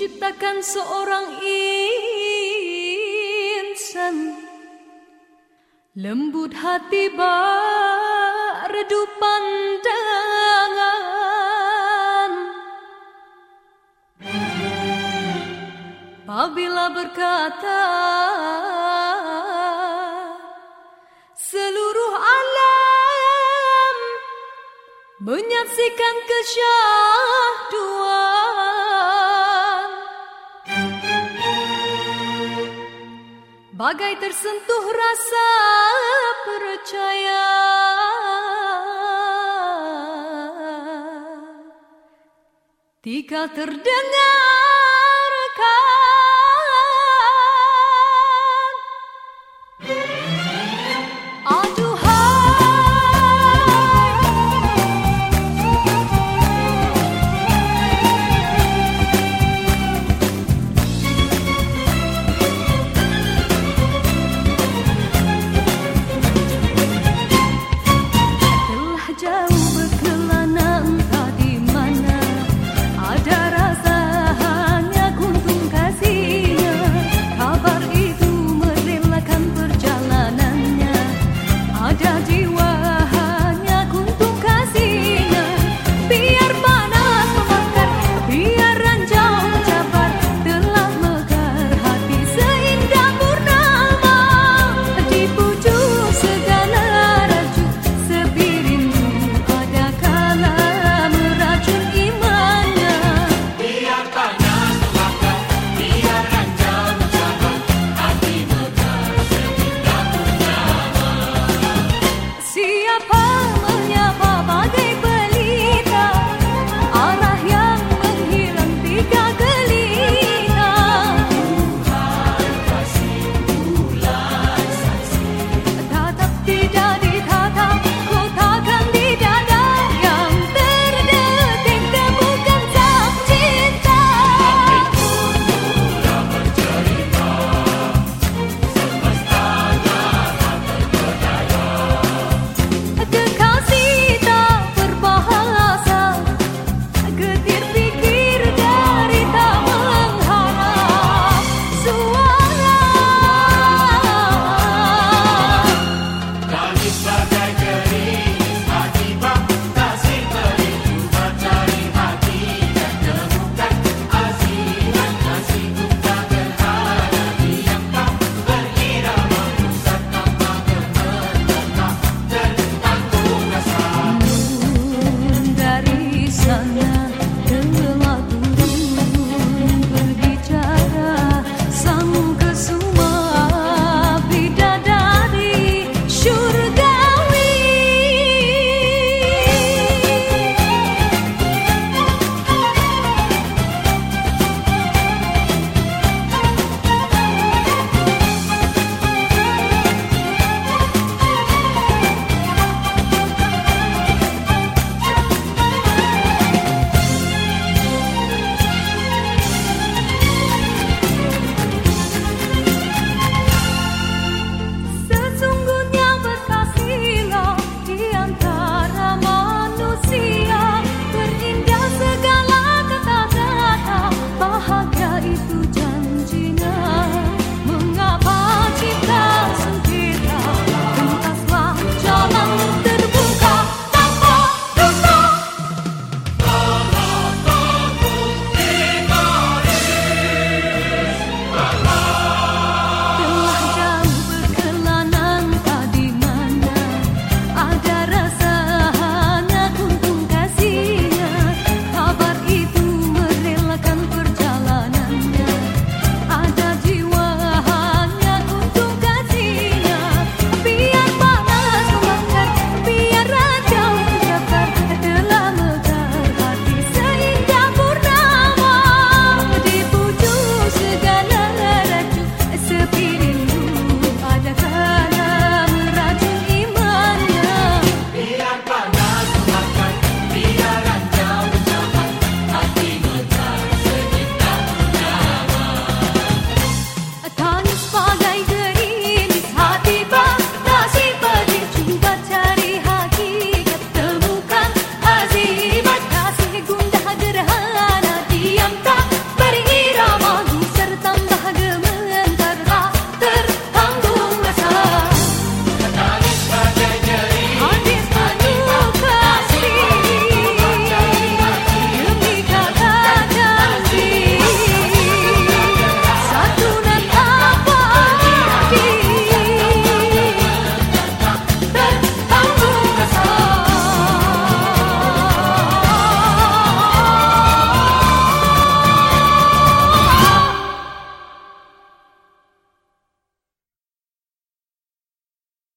menciptakan seorang insan. Lembut hati redup pandangan Apabila berkata seluruh alam menyaksikan kesyahduan bagai tersentuh rasa percaya. Tika terdengar kata yapa mı yapa bade